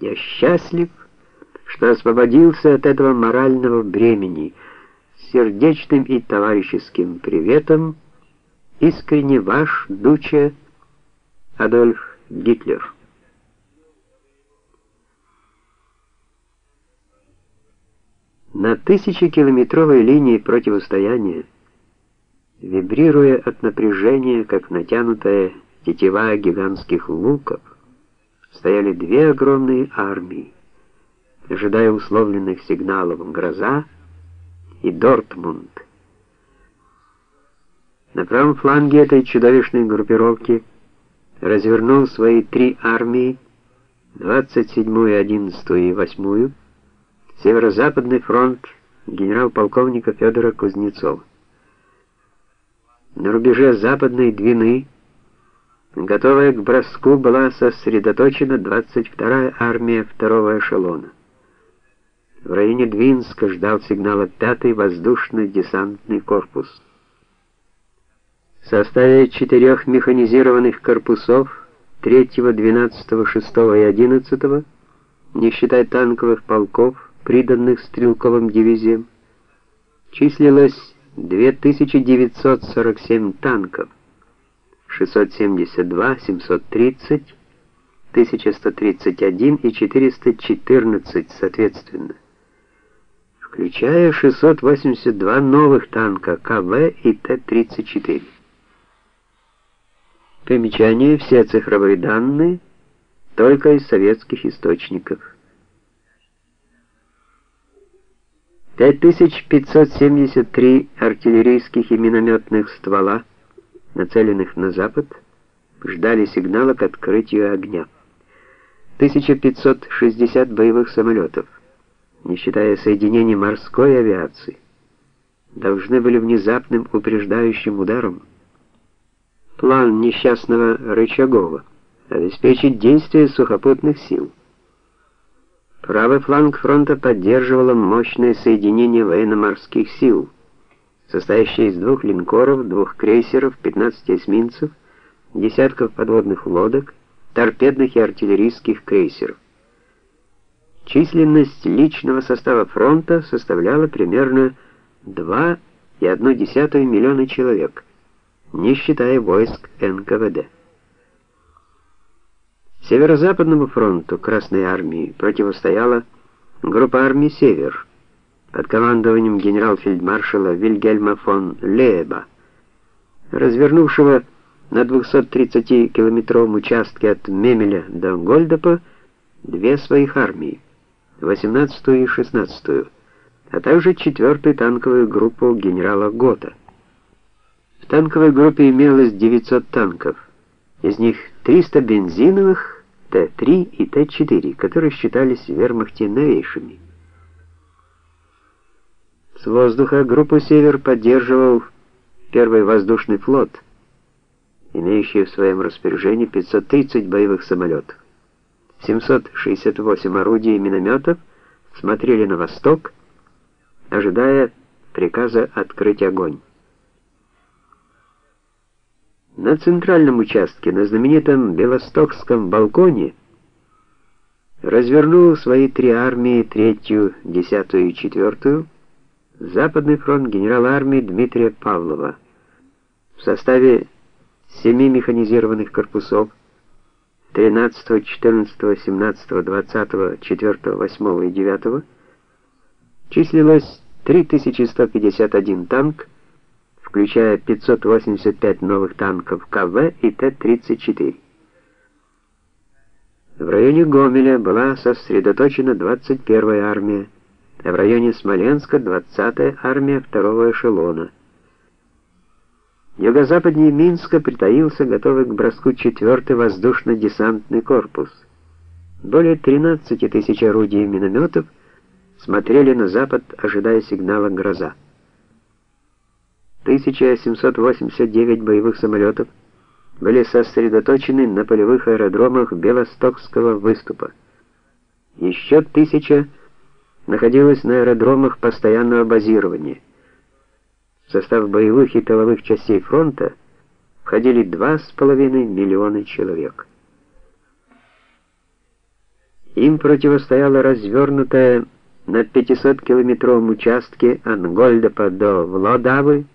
Я счастлив, что освободился от этого морального бремени. Сердечным и товарищеским приветом, искренне ваш, Дуче Адольф Гитлер. На тысячекилометровой линии противостояния, вибрируя от напряжения, как натянутая тетива гигантских луков, стояли две огромные армии, ожидая условленных сигналов «Гроза» и «Дортмунд». На правом фланге этой чудовищной группировки развернул свои три армии, 27-ю, 11-ю и 8-ю, Северо-Западный фронт генерал-полковника Федора Кузнецова. На рубеже Западной Двины Готовая к броску была сосредоточена 22-я армия второго эшелона. В районе Двинска ждал сигнала 5-й воздушно-десантный корпус. В составе четырех механизированных корпусов 3-го, 12-го, 6-го и 11-го, не считая танковых полков, приданных стрелковым дивизиям, числилось 2947 танков, 672, 730, 1131 и 414 соответственно, включая 682 новых танка КВ и Т-34. Примечание: все цифровые данные только из советских источников. 5573 артиллерийских и минометных ствола нацеленных на запад, ждали сигнала к открытию огня. 1560 боевых самолетов, не считая соединений морской авиации, должны были внезапным упреждающим ударом план несчастного Рычагова обеспечить действие сухопутных сил. Правый фланг фронта поддерживало мощное соединение военно-морских сил – состоящая из двух линкоров, двух крейсеров, 15 эсминцев, десятков подводных лодок, торпедных и артиллерийских крейсеров. Численность личного состава фронта составляла примерно 2,1 миллиона человек, не считая войск НКВД. Северо-западному фронту Красной армии противостояла группа армий «Север», под командованием генерал-фельдмаршала Вильгельма фон Лееба, развернувшего на 230-километровом участке от Мемеля до Гольдопа две своих армии, 18-ю и 16-ю, а также 4-ю танковую группу генерала Гота. В танковой группе имелось 900 танков, из них 300 бензиновых Т-3 и Т-4, которые считались в вермахте новейшими. С воздуха группу «Север» поддерживал первый воздушный флот, имеющий в своем распоряжении 530 боевых самолетов. 768 орудий и минометов смотрели на восток, ожидая приказа открыть огонь. На центральном участке, на знаменитом Белостокском балконе, развернул свои три армии, третью, десятую и четвертую, Западный фронт генерала армии Дмитрия Павлова в составе семи механизированных корпусов 13, 14, 17, 20, 4, 8 и 9 числилось 3151 танк, включая 585 новых танков КВ и Т-34. В районе Гомеля была сосредоточена 21-я армия а в районе Смоленска 20-я армия второго эшелона. Юго-западнее Минска притаился готовый к броску 4-й воздушно-десантный корпус. Более 13 тысяч орудий и минометов смотрели на запад, ожидая сигнала «Гроза». 1789 боевых самолетов были сосредоточены на полевых аэродромах Белостокского выступа. Еще тысяча находилась на аэродромах постоянного базирования. В состав боевых и тыловых частей фронта входили 2,5 миллиона человек. Им противостояла развернутая на 500-километровом участке от Гольдопа до Влодавы